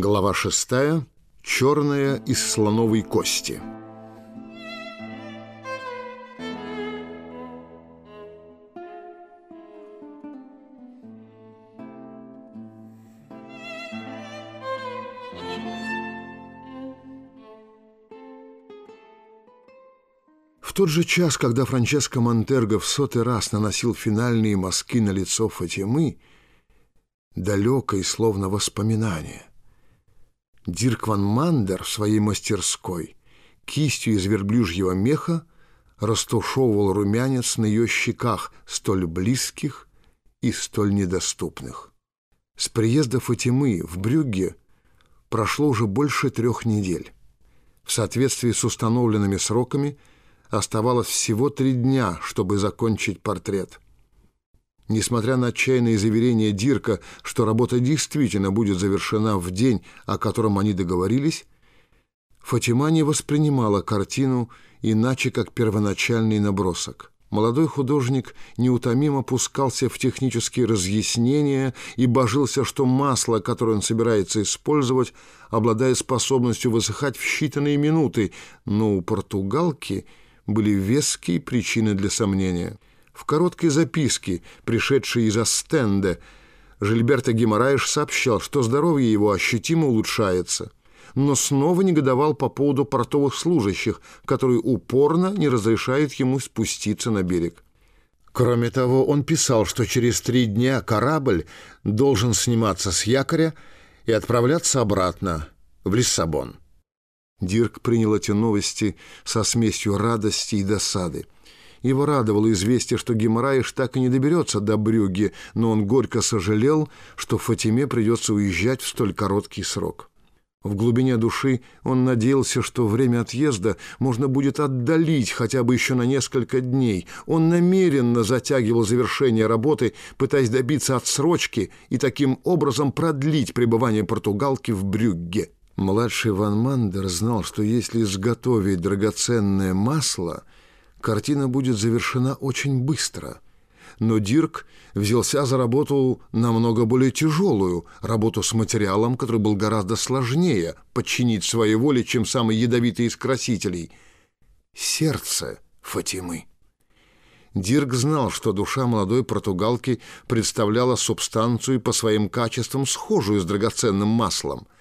Глава шестая. Черная из слоновой кости. В тот же час, когда Франческо Монтерго в сотый раз наносил финальные мазки на лицо Фатимы, далекое словно воспоминание, Дирк ван Мандер в своей мастерской кистью из верблюжьего меха растушевывал румянец на ее щеках, столь близких и столь недоступных. С приезда Фатимы в Брюгге прошло уже больше трех недель. В соответствии с установленными сроками оставалось всего три дня, чтобы закончить портрет – Несмотря на отчаянные заверения Дирка, что работа действительно будет завершена в день, о котором они договорились, Фатима не воспринимала картину иначе, как первоначальный набросок. Молодой художник неутомимо пускался в технические разъяснения и божился, что масло, которое он собирается использовать, обладает способностью высыхать в считанные минуты, но у португалки были веские причины для сомнения. В короткой записке, пришедшей из Астенде, Жильберто Геморраеш сообщал, что здоровье его ощутимо улучшается, но снова негодовал по поводу портовых служащих, которые упорно не разрешают ему спуститься на берег. Кроме того, он писал, что через три дня корабль должен сниматься с якоря и отправляться обратно в Лиссабон. Дирк принял эти новости со смесью радости и досады. Его радовало известие, что Геморраиш так и не доберется до Брюги, но он горько сожалел, что Фатиме придется уезжать в столь короткий срок. В глубине души он надеялся, что время отъезда можно будет отдалить хотя бы еще на несколько дней. Он намеренно затягивал завершение работы, пытаясь добиться отсрочки и таким образом продлить пребывание португалки в Брюгге. Младший Ван Мандер знал, что если изготовить драгоценное масло – картина будет завершена очень быстро. Но Дирк взялся за работу намного более тяжелую, работу с материалом, который был гораздо сложнее подчинить своей воле, чем самый ядовитый из красителей. Сердце Фатимы. Дирк знал, что душа молодой португалки представляла субстанцию по своим качествам схожую с драгоценным маслом –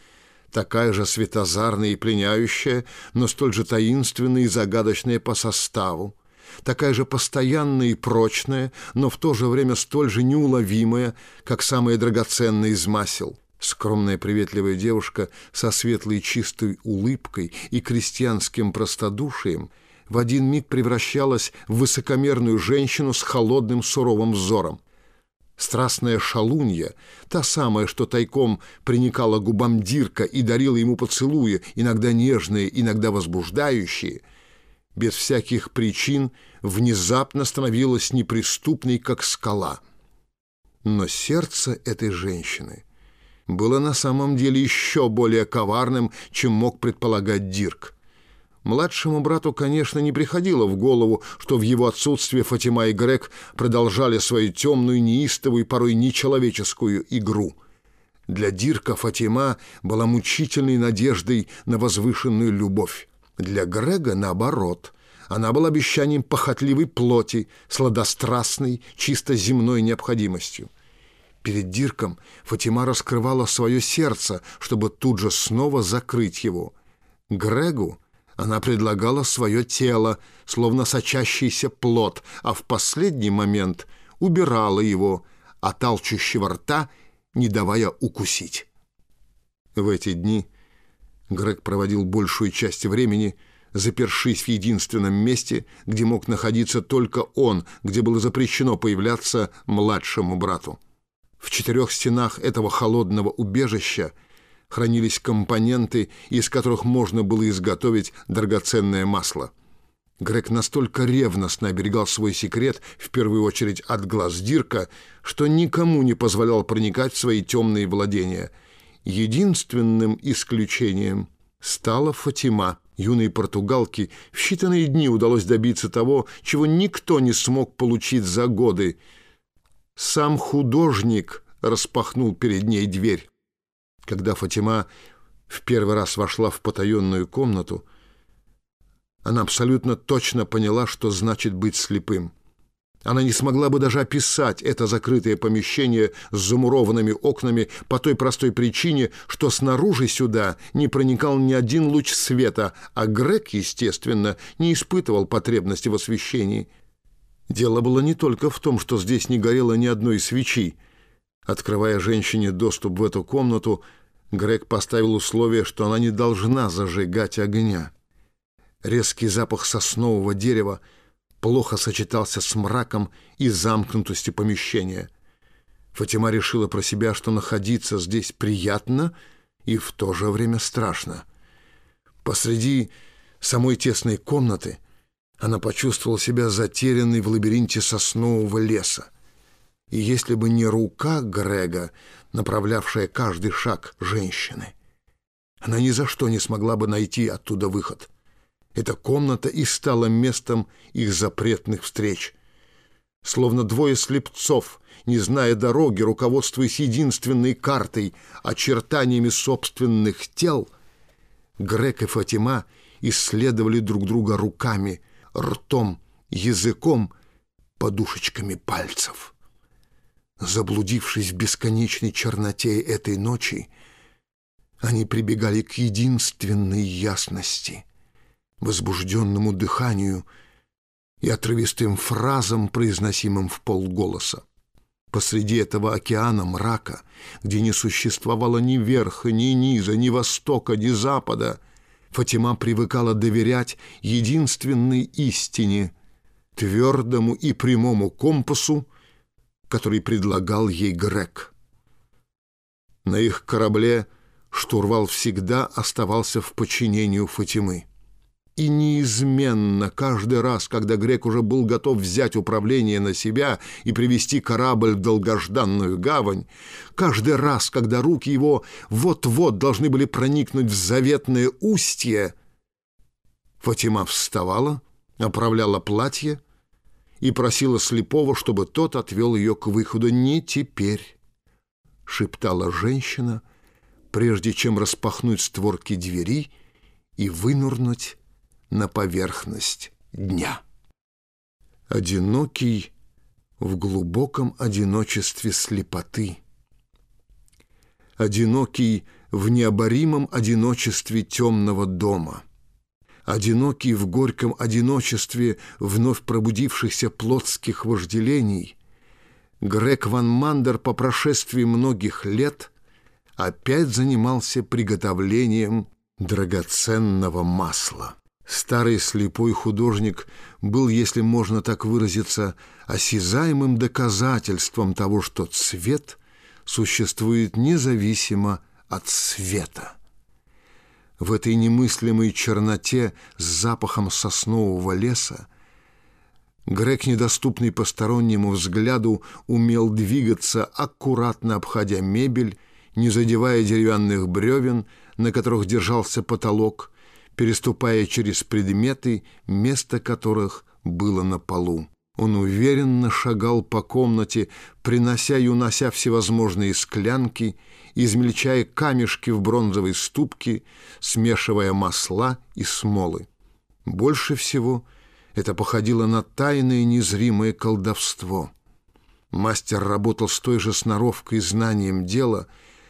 такая же светозарная и пленяющая, но столь же таинственная и загадочная по составу, такая же постоянная и прочная, но в то же время столь же неуловимая, как самая драгоценная из масел. Скромная приветливая девушка со светлой чистой улыбкой и крестьянским простодушием в один миг превращалась в высокомерную женщину с холодным суровым взором. Страстная шалунья, та самая, что тайком приникала губам Дирка и дарила ему поцелуи, иногда нежные, иногда возбуждающие, без всяких причин внезапно становилась неприступной, как скала. Но сердце этой женщины было на самом деле еще более коварным, чем мог предполагать Дирк. Младшему брату, конечно, не приходило в голову, что в его отсутствие Фатима и Грег продолжали свою темную, неистовую, порой нечеловеческую игру. Для Дирка Фатима была мучительной надеждой на возвышенную любовь. Для Грега, наоборот, она была обещанием похотливой плоти, сладострастной, чисто земной необходимостью. Перед Дирком Фатима раскрывала свое сердце, чтобы тут же снова закрыть его. Грегу она предлагала свое тело, словно сочащийся плод, а в последний момент убирала его от алчущего рта, не давая укусить. В эти дни Грег проводил большую часть времени, запершись в единственном месте, где мог находиться только он, где было запрещено появляться младшему брату. В четырех стенах этого холодного убежища – хранились компоненты, из которых можно было изготовить драгоценное масло. Грег настолько ревностно оберегал свой секрет, в первую очередь от глаз Дирка, что никому не позволял проникать в свои темные владения. Единственным исключением стала Фатима. Юной португалке в считанные дни удалось добиться того, чего никто не смог получить за годы. Сам художник распахнул перед ней дверь. Когда Фатима в первый раз вошла в потаенную комнату, она абсолютно точно поняла, что значит быть слепым. Она не смогла бы даже описать это закрытое помещение с замурованными окнами по той простой причине, что снаружи сюда не проникал ни один луч света, а Грег, естественно, не испытывал потребности в освещении. Дело было не только в том, что здесь не горело ни одной свечи. Открывая женщине доступ в эту комнату, Грег поставил условие, что она не должна зажигать огня. Резкий запах соснового дерева плохо сочетался с мраком и замкнутостью помещения. Фатима решила про себя, что находиться здесь приятно и в то же время страшно. Посреди самой тесной комнаты она почувствовала себя затерянной в лабиринте соснового леса. И если бы не рука Грега, направлявшая каждый шаг женщины, она ни за что не смогла бы найти оттуда выход. Эта комната и стала местом их запретных встреч. Словно двое слепцов, не зная дороги, руководствуясь единственной картой, очертаниями собственных тел, Грек и Фатима исследовали друг друга руками, ртом, языком, подушечками пальцев. Заблудившись в бесконечной черноте этой ночи, они прибегали к единственной ясности, возбужденному дыханию и отрывистым фразам, произносимым в полголоса. Посреди этого океана мрака, где не существовало ни верха, ни низа, ни востока, ни запада, Фатима привыкала доверять единственной истине, твердому и прямому компасу, который предлагал ей Грек. На их корабле штурвал всегда оставался в подчинении Фатимы. И неизменно, каждый раз, когда Грек уже был готов взять управление на себя и привести корабль в долгожданную гавань, каждый раз, когда руки его вот-вот должны были проникнуть в заветное устье, Фатима вставала, оправляла платье и просила слепого, чтобы тот отвел ее к выходу. «Не теперь», — шептала женщина, прежде чем распахнуть створки двери и вынурнуть на поверхность дня. Одинокий в глубоком одиночестве слепоты. Одинокий в необоримом одиночестве темного дома. Одинокий в горьком одиночестве вновь пробудившихся плотских вожделений, Грег Ван Мандер по прошествии многих лет опять занимался приготовлением драгоценного масла. Старый слепой художник был, если можно так выразиться, осязаемым доказательством того, что цвет существует независимо от света. В этой немыслимой черноте с запахом соснового леса Грег, недоступный постороннему взгляду, умел двигаться, аккуратно обходя мебель, не задевая деревянных бревен, на которых держался потолок, переступая через предметы, место которых было на полу. Он уверенно шагал по комнате, принося и унося всевозможные склянки, измельчая камешки в бронзовой ступке, смешивая масла и смолы. Больше всего это походило на тайное незримое колдовство. Мастер работал с той же сноровкой и знанием дела,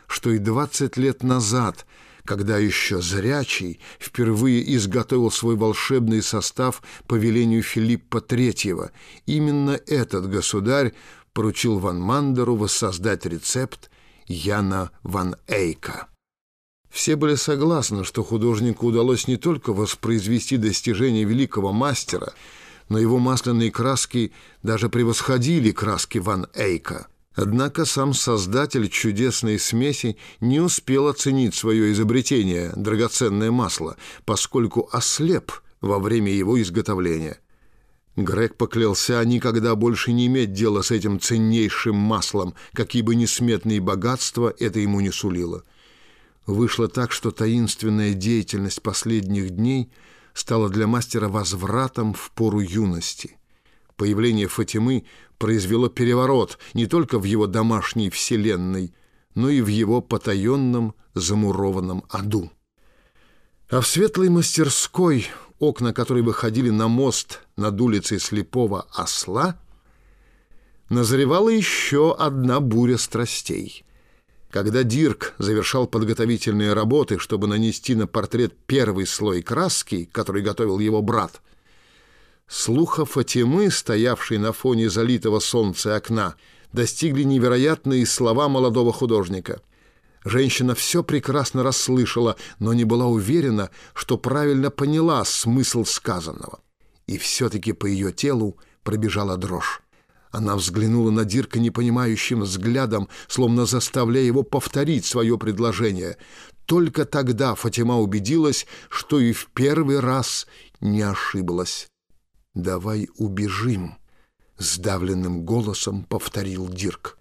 что и двадцать лет назад — когда еще зрячий впервые изготовил свой волшебный состав по велению Филиппа III. Именно этот государь поручил Ван Мандеру воссоздать рецепт Яна Ван Эйка. Все были согласны, что художнику удалось не только воспроизвести достижения великого мастера, но его масляные краски даже превосходили краски Ван Эйка – Однако сам создатель чудесной смеси не успел оценить свое изобретение, драгоценное масло, поскольку ослеп во время его изготовления. Грег поклялся никогда больше не иметь дела с этим ценнейшим маслом, какие бы несметные богатства это ему не сулило. Вышло так, что таинственная деятельность последних дней стала для мастера возвратом в пору юности. Появление Фатимы произвело переворот не только в его домашней вселенной, но и в его потаенном замурованном аду. А в светлой мастерской, окна которой выходили на мост над улицей слепого осла, назревала еще одна буря страстей. Когда Дирк завершал подготовительные работы, чтобы нанести на портрет первый слой краски, который готовил его брат, слуха Фатимы, стоявшей на фоне залитого солнца окна, достигли невероятные слова молодого художника. Женщина все прекрасно расслышала, но не была уверена, что правильно поняла смысл сказанного. И все-таки по ее телу пробежала дрожь. Она взглянула на Дирка непонимающим взглядом, словно заставляя его повторить свое предложение. Только тогда Фатима убедилась, что и в первый раз не ошиблась. «Давай убежим», — сдавленным голосом повторил Дирк.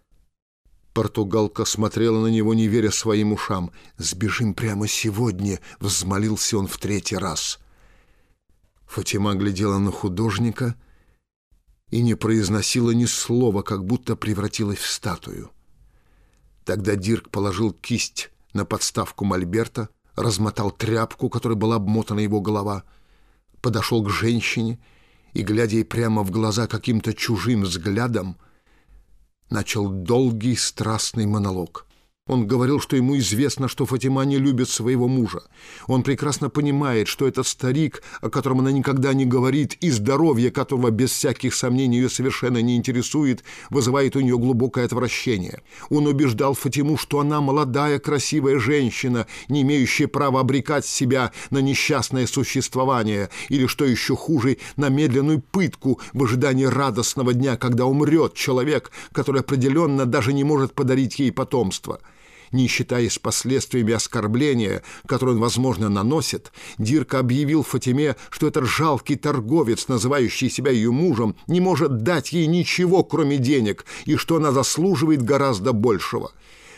Португалка смотрела на него, не веря своим ушам. «Сбежим прямо сегодня», — взмолился он в третий раз. Фатима глядела на художника — и не произносила ни слова, как будто превратилась в статую. Тогда Дирк положил кисть на подставку мольберта, размотал тряпку, которой была обмотана его голова, подошел к женщине и, глядя ей прямо в глаза каким-то чужим взглядом, начал долгий страстный монолог. Он говорил, что ему известно, что Фатима не любит своего мужа. Он прекрасно понимает, что этот старик, о котором она никогда не говорит, и здоровье которого без всяких сомнений ее совершенно не интересует, вызывает у нее глубокое отвращение. Он убеждал Фатиму, что она молодая, красивая женщина, не имеющая права обрекать себя на несчастное существование, или, что еще хуже, на медленную пытку в ожидании радостного дня, когда умрет человек, который определенно даже не может подарить ей потомство не считаясь последствиями оскорбления, которое он, возможно, наносит, Дирка объявил Фатиме, что этот жалкий торговец, называющий себя ее мужем, не может дать ей ничего, кроме денег, и что она заслуживает гораздо большего.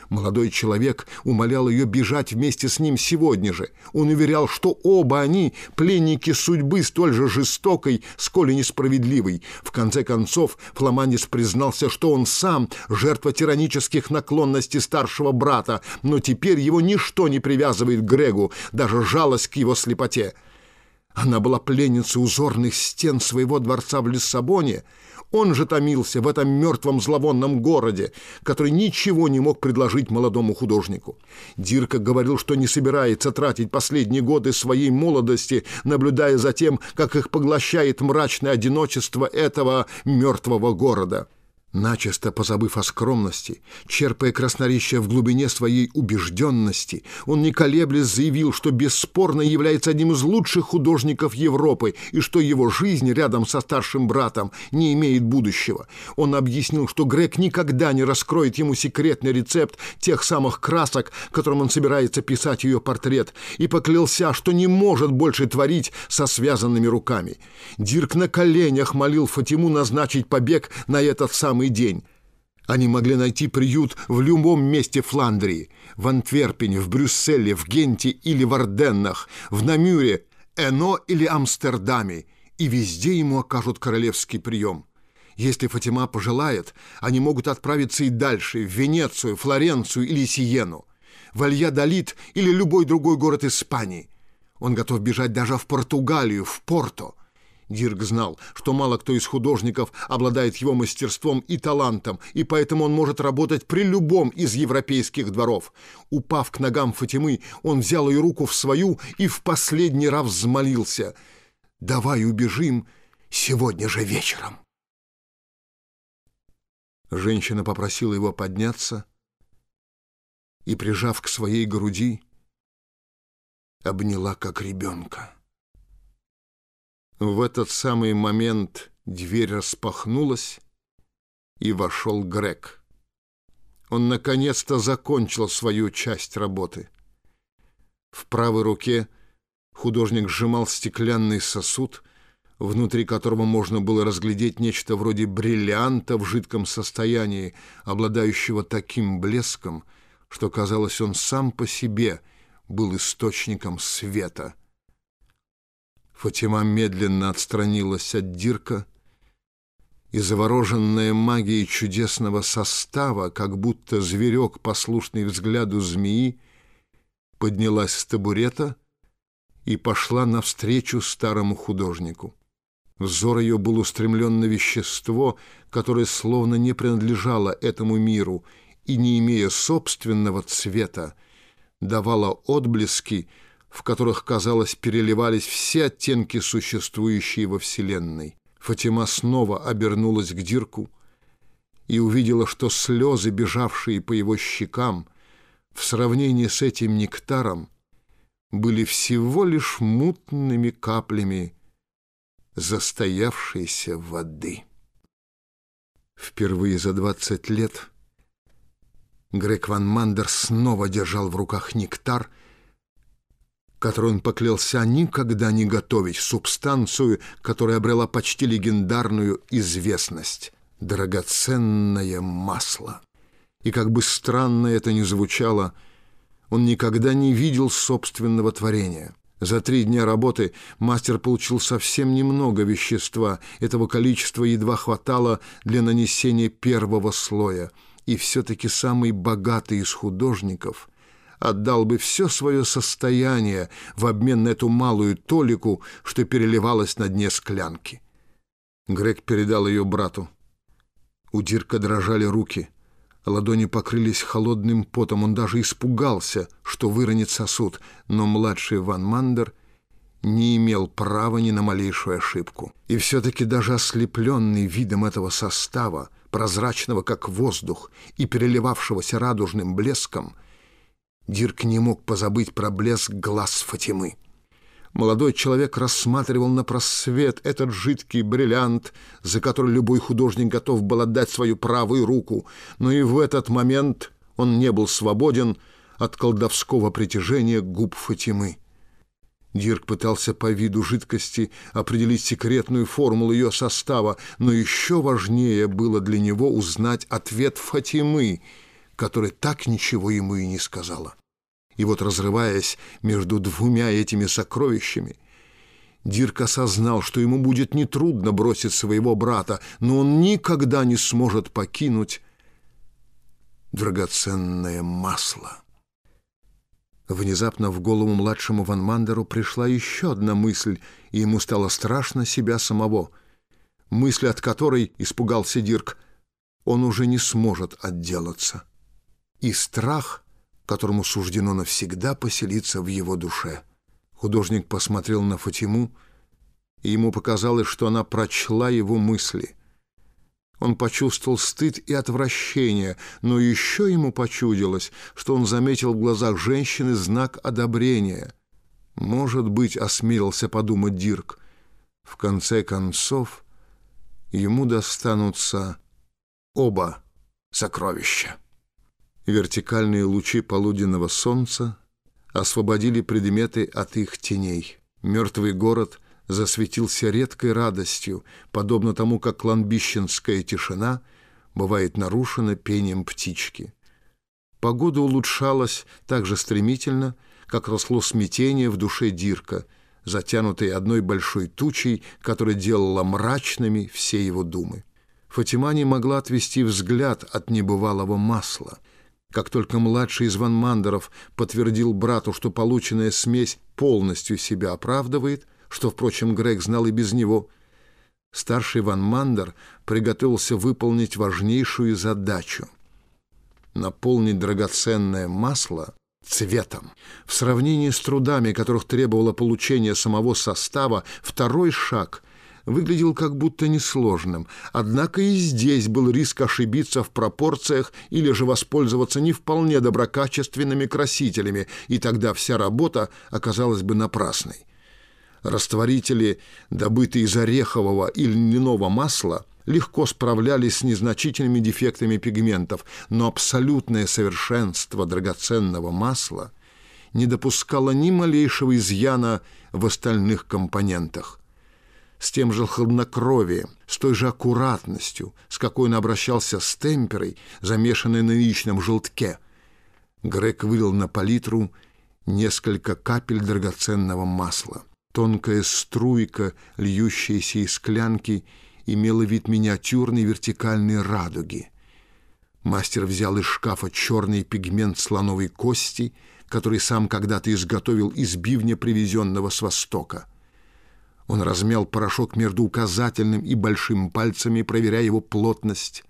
Молодой человек умолял ее бежать вместе с ним сегодня же. Он уверял, что оба они – пленники судьбы столь же жестокой, сколь и несправедливой. В конце концов, Фламандис признался, что он сам – жертва тиранических наклонностей старшего брата, но теперь его ничто не привязывает к Грегу, даже жалость к его слепоте. Она была пленницей узорных стен своего дворца в Лиссабоне, он же томился в этом мертвом зловонном городе, который ничего не мог предложить молодому художнику. Дирка говорил, что не собирается тратить последние годы своей молодости, наблюдая за тем, как их поглощает мрачное одиночество этого мертвого города. Начисто позабыв о скромности, черпая красноречие в глубине своей убежденности, он не колеблясь заявил, что бесспорно является одним из лучших художников Европы и что его жизнь рядом со старшим братом не имеет будущего. Он объяснил, что Грег никогда не раскроет ему секретный рецепт тех самых красок, которым он собирается писать ее портрет, и поклялся, что не может больше творить со связанными руками. Дирк на коленях молил Фатиму назначить побег на этот самый самый день. Они могли найти приют в любом месте Фландрии, в Антверпене, в Брюсселе, в Генте или в Орденнах, в Намюре, Эно или Амстердаме, и везде ему окажут королевский прием. Если Фатима пожелает, они могут отправиться и дальше, в Венецию, Флоренцию или Сиену, в Алья-Далит или любой другой город Испании. Он готов бежать даже в Португалию, в Порто. Дирк знал, что мало кто из художников обладает его мастерством и талантом, и поэтому он может работать при любом из европейских дворов. Упав к ногам Фатимы, он взял ее руку в свою и в последний раз взмолился. «Давай убежим сегодня же вечером». Женщина попросила его подняться и, прижав к своей груди, обняла как ребенка. В этот самый момент дверь распахнулась, и вошел Грег. Он наконец-то закончил свою часть работы. В правой руке художник сжимал стеклянный сосуд, внутри которого можно было разглядеть нечто вроде бриллианта в жидком состоянии, обладающего таким блеском, что, казалось, он сам по себе был источником света — Фатима медленно отстранилась от Дирка и завороженная магией чудесного состава, как будто зверек, послушный взгляду змеи, поднялась с табурета и пошла навстречу старому художнику. Взор ее был устремлен на вещество, которое словно не принадлежало этому миру и, не имея собственного цвета, давало отблески, в которых, казалось, переливались все оттенки, существующие во Вселенной. Фатима снова обернулась к Дирку и увидела, что слезы, бежавшие по его щекам, в сравнении с этим нектаром, были всего лишь мутными каплями застоявшейся воды. Впервые за двадцать лет Грег Ван Мандер снова держал в руках нектар, который он поклялся никогда не готовить, субстанцию, которая обрела почти легендарную известность — драгоценное масло. И как бы странно это ни звучало, он никогда не видел собственного творения. За три дня работы мастер получил совсем немного вещества, этого количества едва хватало для нанесения первого слоя, и все-таки самый богатый из художников — отдал бы все свое состояние в обмен на эту малую толику, что переливалась на дне склянки. Грег передал ее брату. У Дирка дрожали руки. Ладони покрылись холодным потом. Он даже испугался, что выронит сосуд, но младший Ван Мандер не имел права ни на малейшую ошибку. И все-таки даже ослепленный видом этого состава, прозрачного как воздух и переливавшегося радужным блеском, Дирк не мог позабыть про блеск глаз Фатимы. Молодой человек рассматривал на просвет этот жидкий бриллиант, за который любой художник готов был отдать свою правую руку, но и в этот момент он не был свободен от колдовского притяжения губ Фатимы. Дирк пытался по виду жидкости определить секретную формулу ее состава, но еще важнее было для него узнать ответ Фатимы — которая так ничего ему и не сказала. И вот, разрываясь между двумя этими сокровищами, Дирк осознал, что ему будет нетрудно бросить своего брата, но он никогда не сможет покинуть драгоценное масло. Внезапно в голову младшему Ван Мандеру пришла еще одна мысль, и ему стало страшно себя самого. Мысль, от которой, испугался Дирк, он уже не сможет отделаться и страх, которому суждено навсегда поселиться в его душе. Художник посмотрел на Фатиму, и ему показалось, что она прочла его мысли. Он почувствовал стыд и отвращение, но еще ему почудилось, что он заметил в глазах женщины знак одобрения. Может быть, осмелился подумать Дирк. В конце концов, ему достанутся оба сокровища. Вертикальные лучи полуденного солнца освободили предметы от их теней. Мертвый город засветился редкой радостью, подобно тому, как кладбищенская тишина бывает нарушена пением птички. Погода улучшалась так же стремительно, как росло смятение в душе Дирка, затянутой одной большой тучей, которая делала мрачными все его думы. Фатима не могла отвести взгляд от небывалого масла — как только младший из Ван Мандеров подтвердил брату, что полученная смесь полностью себя оправдывает, что, впрочем, Грег знал и без него, старший Ван Мандер приготовился выполнить важнейшую задачу — наполнить драгоценное масло цветом. В сравнении с трудами, которых требовало получение самого состава, второй шаг выглядел как будто несложным, однако и здесь был риск ошибиться в пропорциях или же воспользоваться не вполне доброкачественными красителями, и тогда вся работа оказалась бы напрасной. Растворители, добытые из орехового или льняного масла, легко справлялись с незначительными дефектами пигментов, но абсолютное совершенство драгоценного масла не допускало ни малейшего изъяна в остальных компонентах с тем же хладнокровием, с той же аккуратностью, с какой он обращался с темперой, замешанной на яичном желтке. Грег вылил на палитру несколько капель драгоценного масла. Тонкая струйка, льющаяся из склянки, имела вид миниатюрной вертикальной радуги. Мастер взял из шкафа черный пигмент слоновой кости, который сам когда-то изготовил из бивня, привезенного с Востока. Он размял порошок между указательным и большим пальцами, проверяя его плотность,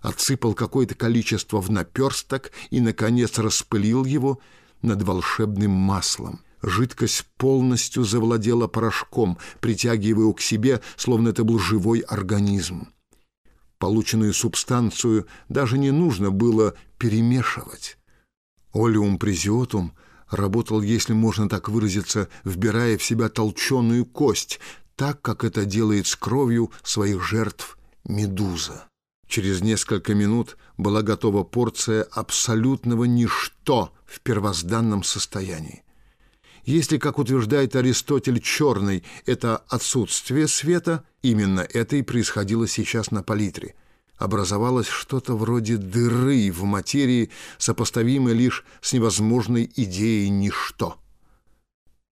отсыпал какое-то количество в наперсток и, наконец, распылил его над волшебным маслом. Жидкость полностью завладела порошком, притягивая его к себе, словно это был живой организм. Полученную субстанцию даже не нужно было перемешивать. Олеум презиотум работал, если можно так выразиться, вбирая в себя толченую кость, так, как это делает с кровью своих жертв медуза. Через несколько минут была готова порция абсолютного ничто в первозданном состоянии. Если, как утверждает Аристотель, черный — это отсутствие света, именно это и происходило сейчас на палитре. Образовалось что-то вроде дыры в материи, сопоставимой лишь с невозможной идеей ничто.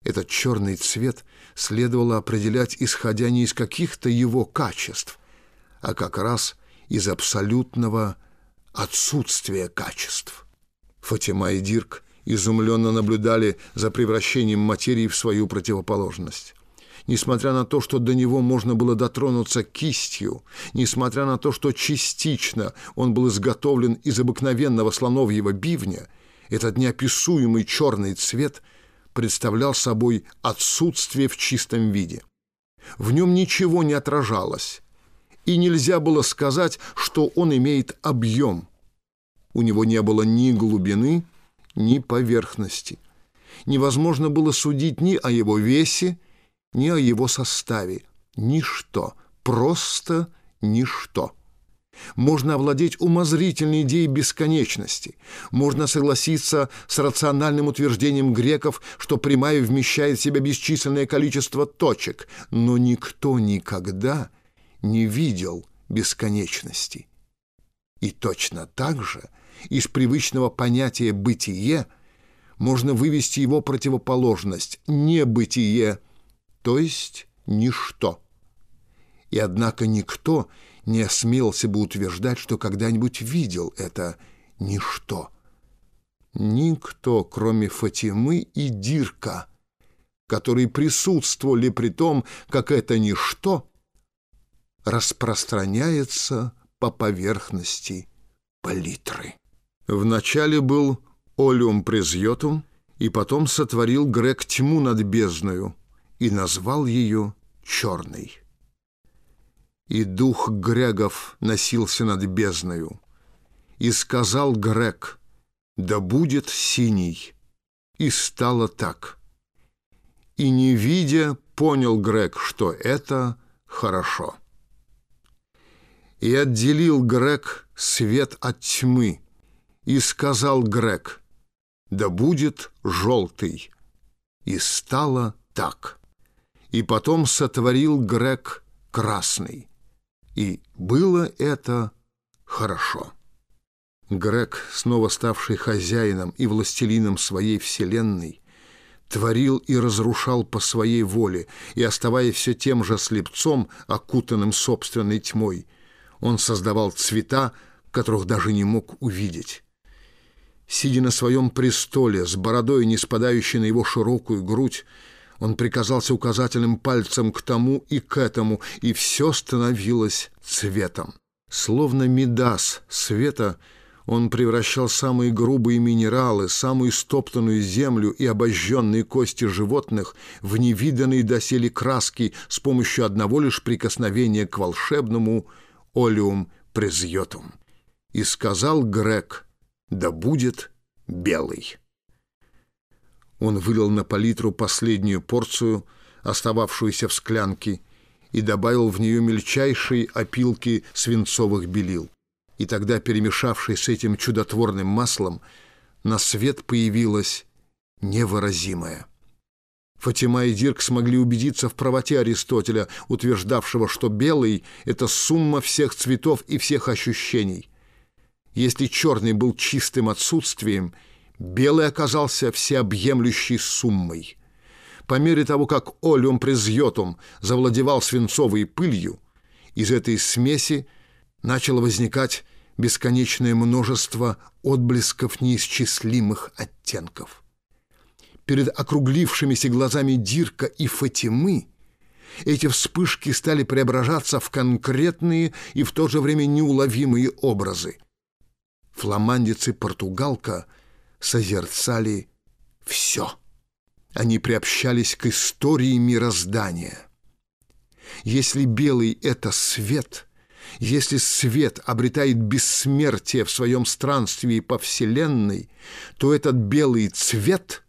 Этот черный цвет следовало определять, исходя не из каких-то его качеств, а как раз из абсолютного отсутствия качеств. Фатима и Дирк изумленно наблюдали за превращением материи в свою противоположность. Несмотря на то, что до него можно было дотронуться кистью, несмотря на то, что частично он был изготовлен из обыкновенного слоновьего бивня, этот неописуемый черный цвет представлял собой отсутствие в чистом виде. В нем ничего не отражалось, и нельзя было сказать, что он имеет объем. У него не было ни глубины, ни поверхности. Невозможно было судить ни о его весе, ни о его составе. Ничто, просто ничто. Можно овладеть умозрительной идеей бесконечности. Можно согласиться с рациональным утверждением греков, что прямая вмещает в себя бесчисленное количество точек, но никто никогда не видел бесконечности. И точно так же – из привычного понятия «бытие» можно вывести его противоположность «небытие», то есть «ничто». И однако никто не осмелился бы утверждать, что когда-нибудь видел это «ничто». Никто, кроме Фатимы и Дирка, которые присутствовали при том, как это ничто распространяется по поверхности палитры. Вначале был Олиум Презьотум, и потом сотворил Грег тьму над бездною и назвал ее черной. И дух Грегов носился над бездною, и сказал Грег, да будет синий, и стало так. И не видя, понял Грег, что это хорошо. И отделил Грег свет от тьмы, и сказал Грег, «Да будет желтый». И стало так. И потом сотворил Грег красный. И было это хорошо. Грег, снова ставший хозяином и властелином своей вселенной, творил и разрушал по своей воле, и, оставаясь все тем же слепцом, окутанным собственной тьмой, он создавал цвета, которых даже не мог увидеть. Сидя на своем престоле, с бородой, не спадающей на его широкую грудь, он приказался указательным пальцем к тому и к этому, и все становилось цветом. Словно медас света, он превращал самые грубые минералы, самую стоптанную землю и обожженные кости животных в невиданные доселе краски с помощью одного лишь прикосновения к волшебному олеум презьотум. И сказал Грег — да будет белый. Он вылил на палитру последнюю порцию, остававшуюся в склянке, и добавил в нее мельчайшие опилки свинцовых белил. И тогда, перемешавшись с этим чудотворным маслом, на свет появилась невыразимая. Фатима и Дирк смогли убедиться в правоте Аристотеля, утверждавшего, что белый — это сумма всех цветов и всех ощущений — если черный был чистым отсутствием, белый оказался всеобъемлющей суммой. По мере того, как олеум презьотум завладевал свинцовой пылью, Из этой смеси начало возникать бесконечное множество отблесков неисчислимых оттенков. Перед округлившимися глазами Дирка и Фатимы эти вспышки стали преображаться в конкретные и в то же время неуловимые образы. Фламандец и португалка созерцали все. Они приобщались к истории мироздания. Если белый — это свет, если свет обретает бессмертие в своем странстве по Вселенной, то этот белый цвет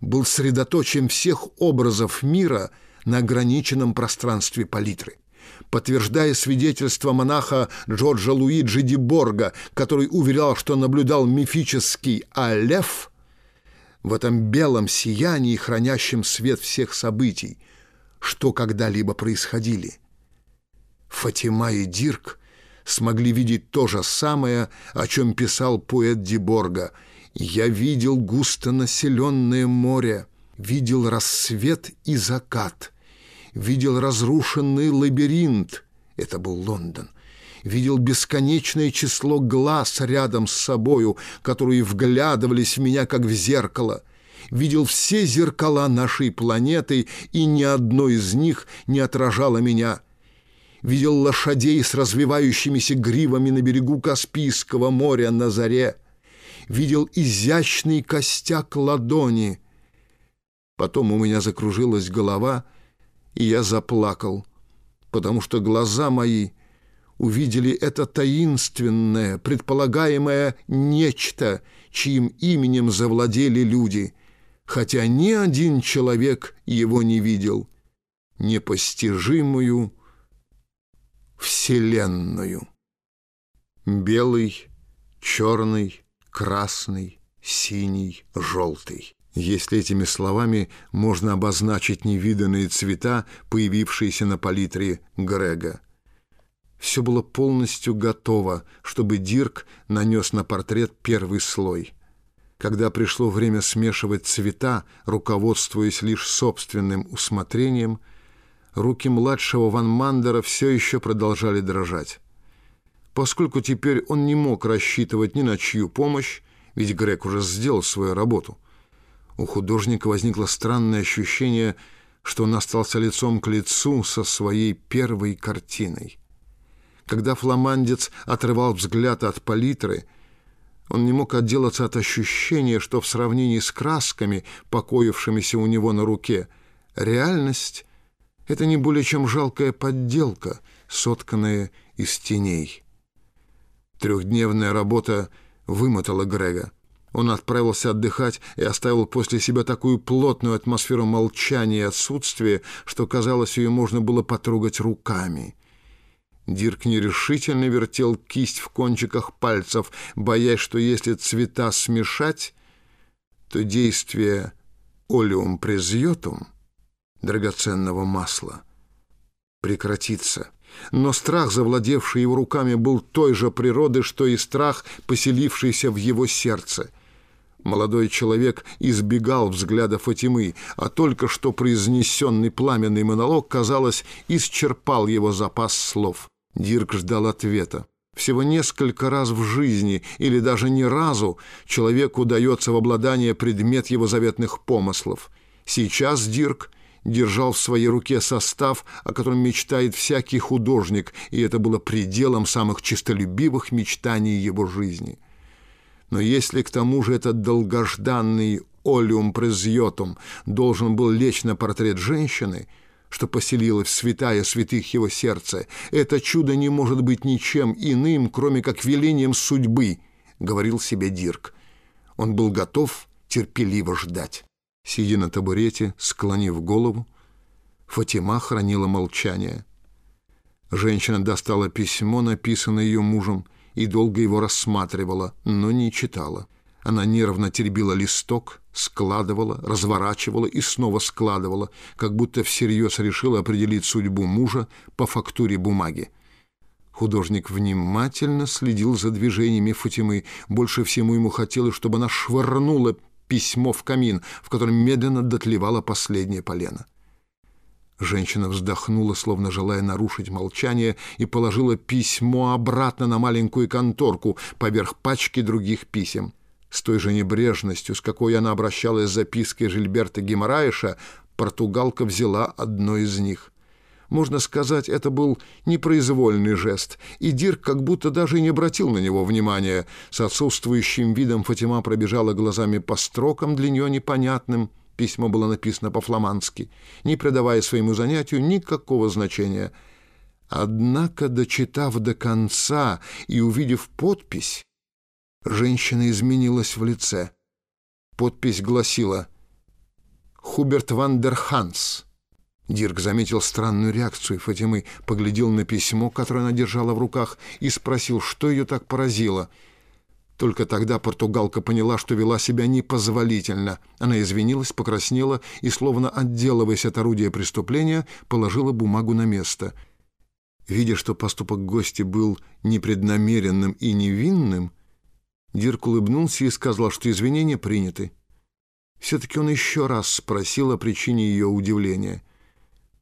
был средоточием всех образов мира на ограниченном пространстве палитры подтверждая свидетельство монаха Джорджа Луиджи Диборга, который уверял, что наблюдал мифический Алеф в этом белом сиянии, хранящем свет всех событий, что когда-либо происходили. Фатима и Дирк смогли видеть то же самое, о чем писал поэт Диборга. «Я видел густонаселенное море, видел рассвет и закат, видел разрушенный лабиринт» — это был Лондон — видел бесконечное число глаз рядом с собою, которые вглядывались в меня, как в зеркало, видел все зеркала нашей планеты, и ни одно из них не отражало меня. Видел лошадей с развивающимися гривами на берегу Каспийского моря на заре. Видел изящный костяк ладони. Потом у меня закружилась голова, и я заплакал, потому что глаза мои увидели это таинственное, предполагаемое нечто, чьим именем завладели люди — хотя ни один человек его не видел, непостижимую Вселенную. Белый, черный, красный, синий, желтый. Если этими словами можно обозначить невиданные цвета, появившиеся на палитре Грега. Все было полностью готово, чтобы Дирк нанес на портрет первый слой — когда пришло время смешивать цвета, руководствуясь лишь собственным усмотрением, руки младшего Ван Мандера все еще продолжали дрожать. Поскольку теперь он не мог рассчитывать ни на чью помощь, ведь Грег уже сделал свою работу, у художника возникло странное ощущение, что он остался лицом к лицу со своей первой картиной. Когда фламандец отрывал взгляд от палитры — он не мог отделаться от ощущения, что в сравнении с красками, покоившимися у него на руке, реальность — это не более чем жалкая подделка, сотканная из теней. Трехдневная работа вымотала Грега. Он отправился отдыхать и оставил после себя такую плотную атмосферу молчания и отсутствия, что, казалось, ее можно было потрогать руками — Дирк нерешительно вертел кисть в кончиках пальцев, боясь, что если цвета смешать, то действие олеум презьотум, драгоценного масла, прекратится. Но страх, завладевший его руками, был той же природы, что и страх, поселившийся в его сердце. Молодой человек избегал взгляда Фатимы, а только что произнесенный пламенный монолог, казалось, исчерпал его запас слов. Дирк ждал ответа. Всего несколько раз в жизни, или даже ни разу, человеку дается в обладание предмет его заветных помыслов. Сейчас Дирк держал в своей руке состав, о котором мечтает всякий художник, и это было пределом самых честолюбивых мечтаний его жизни. Но если к тому же этот долгожданный олиум презьотум должен был лечь на портрет женщины — что поселилось в святая святых его сердце. Это чудо не может быть ничем иным, кроме как велением судьбы, — говорил себе Дирк. Он был готов терпеливо ждать. Сидя на табурете, склонив голову, Фатима хранила молчание. Женщина достала письмо, написанное ее мужем, и долго его рассматривала, но не читала. Она нервно теребила листок, складывала, разворачивала и снова складывала, как будто всерьез решила определить судьбу мужа по фактуре бумаги. Художник внимательно следил за движениями Фатимы. Больше всему ему хотелось, чтобы она швырнула письмо в камин, в котором медленно дотлевала последнее полено. Женщина вздохнула, словно желая нарушить молчание, и положила письмо обратно на маленькую конторку поверх пачки других писем. С той же небрежностью, с какой она обращалась с запиской Жильберта Геморраиша, португалка взяла одно из них. Можно сказать, это был непроизвольный жест, и Дирк как будто даже и не обратил на него внимания. С отсутствующим видом Фатима пробежала глазами по строкам для нее непонятным — Письмо было написано по-фламандски, не придавая своему занятию никакого значения. Однако, дочитав до конца и увидев подпись, женщина изменилась в лице. Подпись гласила «Хуберт ван дер Ханс». Дирк заметил странную реакцию Фатимы, поглядел на письмо, которое она держала в руках, и спросил, что ее так поразило — только тогда португалка поняла, что вела себя непозволительно. Она извинилась, покраснела и, словно отделываясь от орудия преступления, положила бумагу на место. Видя, что поступок гостя был непреднамеренным и невинным, Дирк улыбнулся и сказал, что извинения приняты. Все-таки он еще раз спросил о причине ее удивления.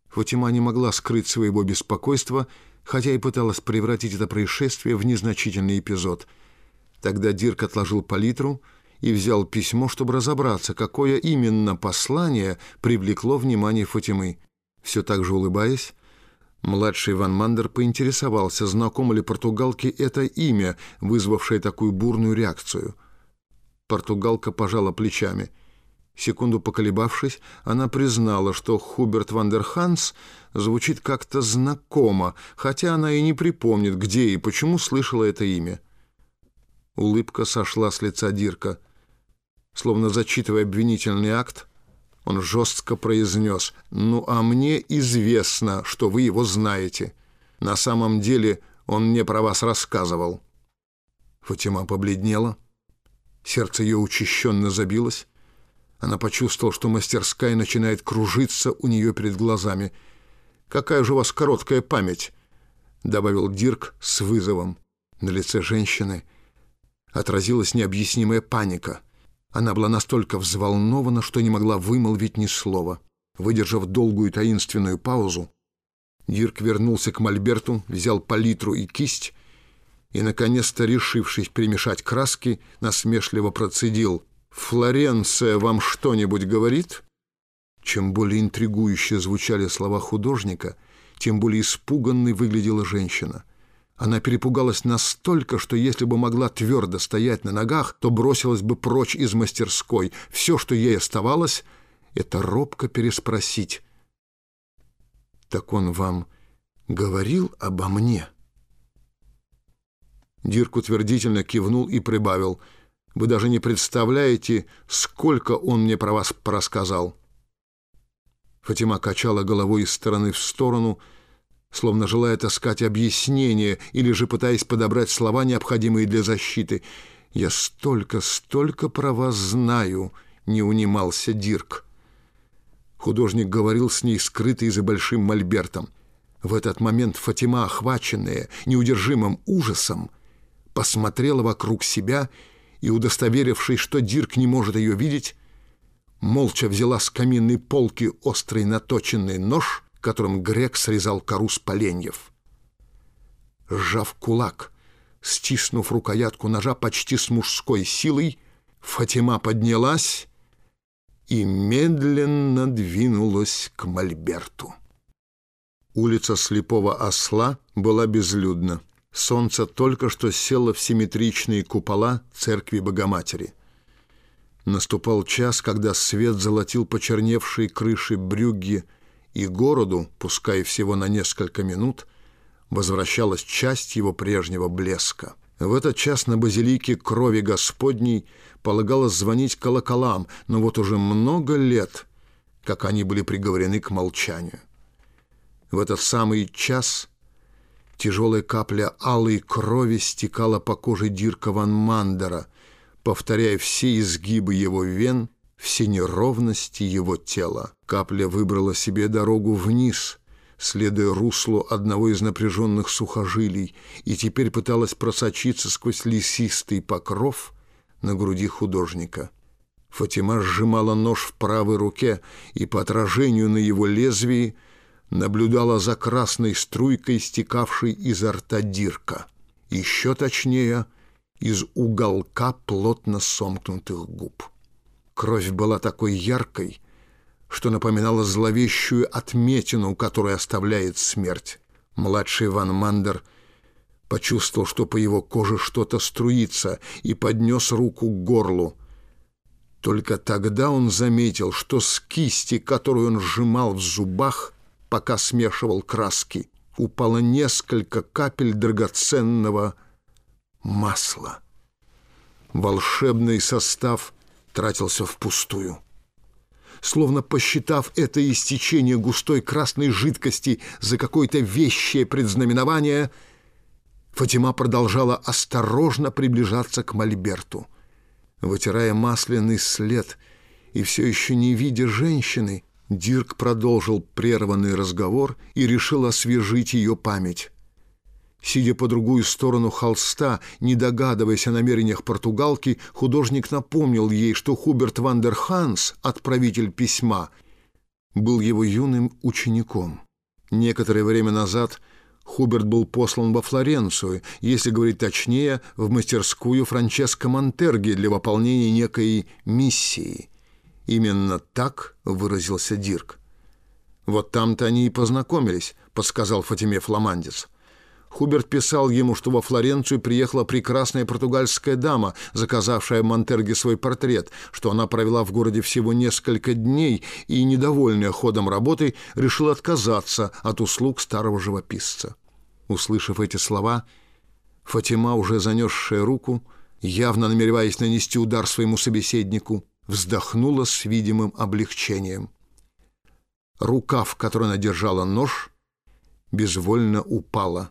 Фатима не могла скрыть своего беспокойства, хотя и пыталась превратить это происшествие в незначительный эпизод — Тогда Дирк отложил палитру и взял письмо, чтобы разобраться, какое именно послание привлекло внимание Фатимы. Все так же улыбаясь, младший Ван Мандер поинтересовался, знакомо ли португалке это имя, вызвавшее такую бурную реакцию. Португалка пожала плечами. Секунду поколебавшись, она признала, что Хуберт Вандерханс звучит как-то знакомо, хотя она и не припомнит, где и почему слышала это имя. Улыбка сошла с лица Дирка. Словно зачитывая обвинительный акт, он жестко произнес «Ну, а мне известно, что вы его знаете. На самом деле он мне про вас рассказывал». Фатима побледнела. Сердце ее учащенно забилось. Она почувствовала, что мастерская начинает кружиться у нее перед глазами. «Какая же у вас короткая память!» — добавил Дирк с вызовом. На лице женщины — отразилась необъяснимая паника. Она была настолько взволнована, что не могла вымолвить ни слова. Выдержав долгую таинственную паузу, Дирк вернулся к Мольберту, взял палитру и кисть и, наконец-то, решившись перемешать краски, насмешливо процедил «Флоренция вам что-нибудь говорит?» Чем более интригующе звучали слова художника, тем более испуганной выглядела женщина. Она перепугалась настолько, что если бы могла твердо стоять на ногах, то бросилась бы прочь из мастерской. Все, что ей оставалось, — это робко переспросить. «Так он вам говорил обо мне?» Дирк утвердительно кивнул и прибавил. «Вы даже не представляете, сколько он мне про вас рассказал». Фатима качала головой из стороны в сторону, — словно желая таскать объяснение или же пытаясь подобрать слова, необходимые для защиты. «Я столько, столько про вас знаю», — не унимался Дирк. Художник говорил с ней скрытый за большим мольбертом. В этот момент Фатима, охваченная неудержимым ужасом, посмотрела вокруг себя и, удостоверившись, что Дирк не может ее видеть, молча взяла с каминной полки острый наточенный нож которым грек срезал кору с поленьев. Сжав кулак, стиснув рукоятку ножа почти с мужской силой, Фатима поднялась и медленно двинулась к Мольберту. Улица Слепого Осла была безлюдна. Солнце только что село в симметричные купола церкви Богоматери. Наступал час, когда свет золотил почерневшие крыши брюгги и городу, пускай всего на несколько минут, возвращалась часть его прежнего блеска. В этот час на базилике крови Господней полагалось звонить колоколам, но вот уже много лет, как они были приговорены к молчанию. В этот самый час тяжелая капля алой крови стекала по коже Дирка ван Мандера, повторяя все изгибы его вен — все неровности его тела. Капля выбрала себе дорогу вниз, следуя руслу одного из напряженных сухожилий, и теперь пыталась просочиться сквозь лесистый покров на груди художника. Фатима сжимала нож в правой руке, и по отражению на его лезвии наблюдала за красной струйкой, стекавшей изо рта Дирка. Еще точнее, из уголка плотно сомкнутых губ. Кровь была такой яркой, что напоминала зловещую отметину, которую оставляет смерть. Младший Ван Мандер почувствовал, что по его коже что-то струится, и поднес руку к горлу. Только тогда он заметил, что с кисти, которую он сжимал в зубах, пока смешивал краски, упало несколько капель драгоценного масла. Волшебный состав тратился впустую. Словно посчитав это истечение густой красной жидкости за какое-то вещее предзнаменование, Фатима продолжала осторожно приближаться к мольберту. Вытирая масляный след и все еще не видя женщины, Дирк продолжил прерванный разговор и решил освежить ее память. Сидя по другую сторону холста, не догадываясь о намерениях португалки, художник напомнил ей, что Хуберт Вандерханс, отправитель письма, был его юным учеником. Некоторое время назад Хуберт был послан во Флоренцию, если говорить точнее, в мастерскую Франческо Монтерги для выполнения некой миссии. Именно так выразился Дирк. «Вот там-то они и познакомились», — подсказал Фатиме фламандец. Хуберт писал ему, что во Флоренцию приехала прекрасная португальская дама, заказавшая Монтерге свой портрет, что она провела в городе всего несколько дней и, недовольная ходом работы, решила отказаться от услуг старого живописца. Услышав эти слова, Фатима, уже занесшая руку, явно намереваясь нанести удар своему собеседнику, вздохнула с видимым облегчением. Рука, в которой она держала нож, безвольно упала.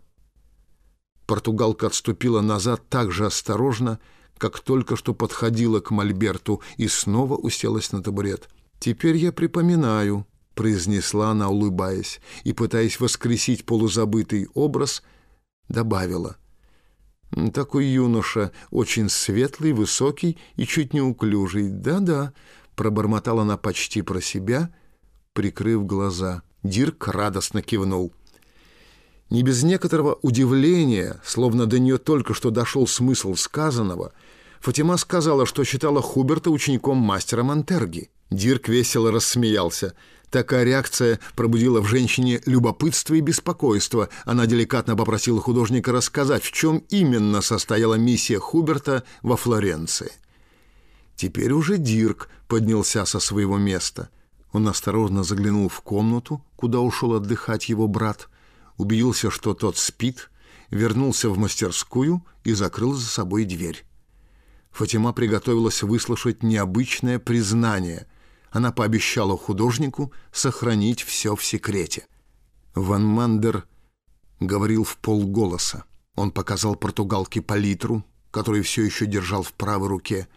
Португалка отступила назад так же осторожно, как только что подходила к Мольберту и снова уселась на табурет. «Теперь я припоминаю», — произнесла она, улыбаясь, и, пытаясь воскресить полузабытый образ, добавила — такой юноша, очень светлый, высокий и чуть неуклюжий. Да-да, пробормотала она почти про себя, прикрыв глаза. Дирк радостно кивнул. Не без некоторого удивления, словно до нее только что дошел смысл сказанного, Фатима сказала, что считала Хуберта учеником мастера Монтерги. Дирк весело рассмеялся. Такая реакция пробудила в женщине любопытство и беспокойство. Она деликатно попросила художника рассказать, в чем именно состояла миссия Хуберта во Флоренции. Теперь уже Дирк поднялся со своего места. Он осторожно заглянул в комнату, куда ушел отдыхать его брат, убедился, что тот спит, вернулся в мастерскую и закрыл за собой дверь. Фатима приготовилась выслушать необычное признание — она пообещала художнику сохранить все в секрете. Ван Мандер говорил в полголоса. Он показал португалке палитру, которую все еще держал в правой руке,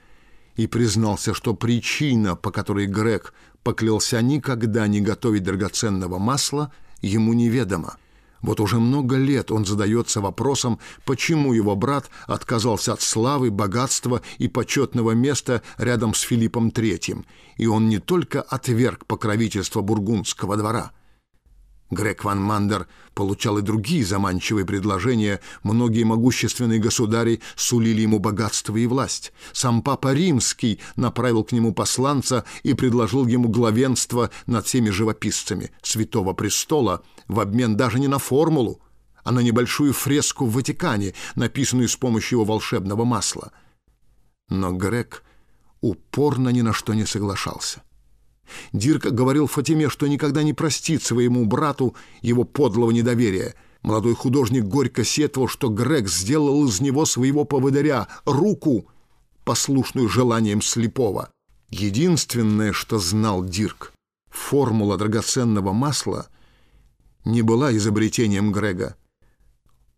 и признался, что причина, по которой Грег поклялся никогда не готовить драгоценного масла, ему неведома. Вот уже много лет он задается вопросом, почему его брат отказался от славы, богатства и почетного места рядом с Филиппом III, и он не только отверг покровительство бургундского двора – Грег Ван Мандер получал и другие заманчивые предложения. Многие могущественные государи сулили ему богатство и власть. Сам Папа Римский направил к нему посланца и предложил ему главенство над всеми живописцами Святого Престола в обмен даже не на формулу, а на небольшую фреску в Ватикане, написанную с помощью его волшебного масла. Но Грег упорно ни на что не соглашался. Дирка говорил Фатиме, что никогда не простит своему брату его подлого недоверия. Молодой художник горько сетовал, что Грег сделал из него своего поводыря, руку, послушную желанием слепого. Единственное, что знал Дирк, формула драгоценного масла не была изобретением Грега.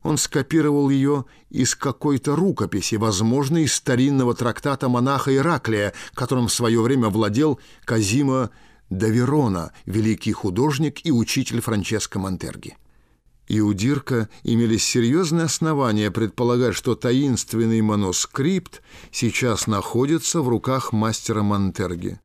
Он скопировал ее из какой-то рукописи, возможно, из старинного трактата монаха Ираклия, которым в свое время владел Казимо Даверона, великий художник и учитель Франческо Монтерги. И у Дирка имелись серьезные основания предполагать, что таинственный манускрипт сейчас находится в руках мастера Монтерги.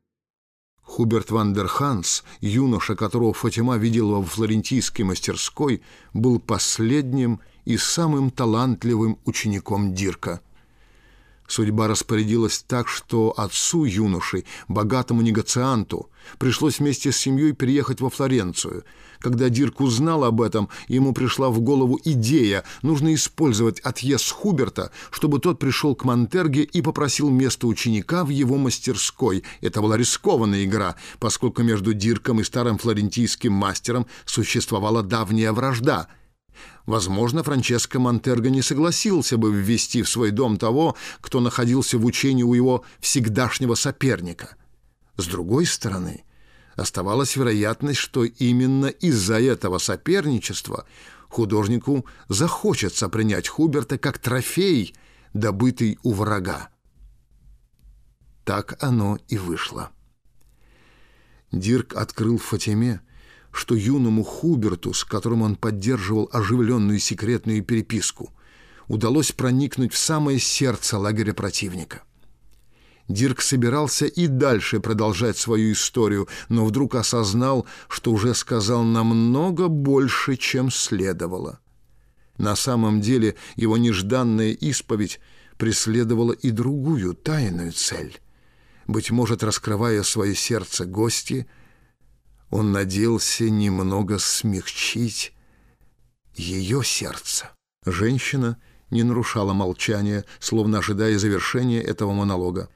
Хуберт ван дер Ханс, юноша, которого Фатима видела во флорентийской мастерской, был последним и самым талантливым учеником Дирка – Судьба распорядилась так, что отцу юноши, богатому негацианту, пришлось вместе с семьей переехать во Флоренцию. Когда Дирк узнал об этом, ему пришла в голову идея, нужно использовать отъезд Хуберта, чтобы тот пришел к Монтерге и попросил место ученика в его мастерской. Это была рискованная игра, поскольку между Дирком и старым флорентийским мастером существовала давняя вражда – Возможно, Франческо Монтерго не согласился бы ввести в свой дом того, кто находился в учении у его всегдашнего соперника. С другой стороны, оставалась вероятность, что именно из-за этого соперничества художнику захочется принять Хуберта как трофей, добытый у врага. Так оно и вышло. Дирк открыл Фатиме, что юному Хуберту, с которым он поддерживал оживленную секретную переписку, удалось проникнуть в самое сердце лагеря противника. Дирк собирался и дальше продолжать свою историю, но вдруг осознал, что уже сказал намного больше, чем следовало. На самом деле его нежданная исповедь преследовала и другую тайную цель. Быть может, раскрывая свое сердце гости – он надеялся немного смягчить ее сердце. Женщина не нарушала молчания, словно ожидая завершения этого монолога.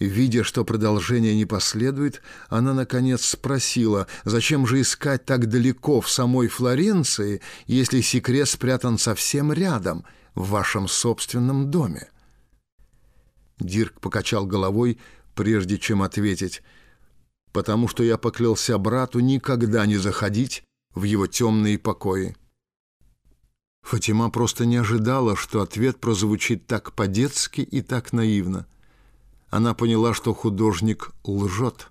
Видя, что продолжение не последует, она, наконец, спросила, зачем же искать так далеко в самой Флоренции, если секрет спрятан совсем рядом, в вашем собственном доме? Дирк покачал головой, прежде чем ответить — потому что я поклялся брату никогда не заходить в его темные покои. Фатима просто не ожидала, что ответ прозвучит так по-детски и так наивно. Она поняла, что художник лжет.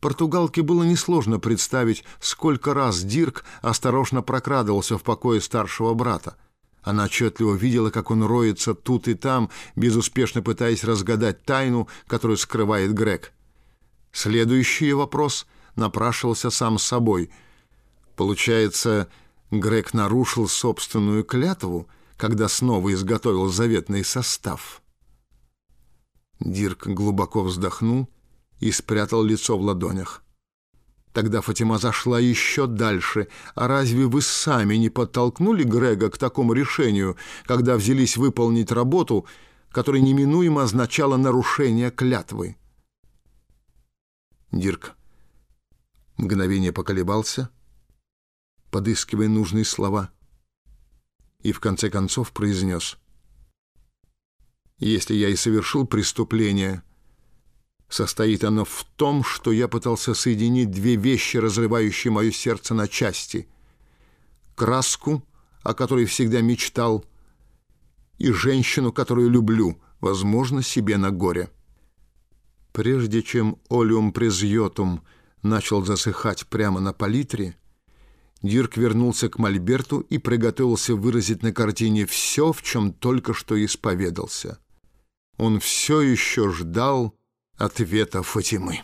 Португалке было несложно представить, сколько раз Дирк осторожно прокрадывался в покое старшего брата. Она отчетливо видела, как он роется тут и там, безуспешно пытаясь разгадать тайну, которую скрывает Грег. Следующий вопрос напрашивался сам собой. Получается, Грег нарушил собственную клятву, когда снова изготовил заветный состав. Дирк глубоко вздохнул и спрятал лицо в ладонях. Тогда Фатима зашла еще дальше. А разве вы сами не подтолкнули Грега к такому решению, когда взялись выполнить работу, которая неминуемо означала нарушение клятвы? Дирк. Мгновение поколебался, подыскивая нужные слова, и в конце концов произнес. «Если я и совершил преступление, состоит оно в том, что я пытался соединить две вещи, разрывающие мое сердце на части — краску, о которой всегда мечтал, и женщину, которую люблю, возможно, себе на горе». Прежде чем олиум презьотум начал засыхать прямо на палитре, Дирк вернулся к Мольберту и приготовился выразить на картине все, в чем только что исповедался. Он все еще ждал ответа Фатимы.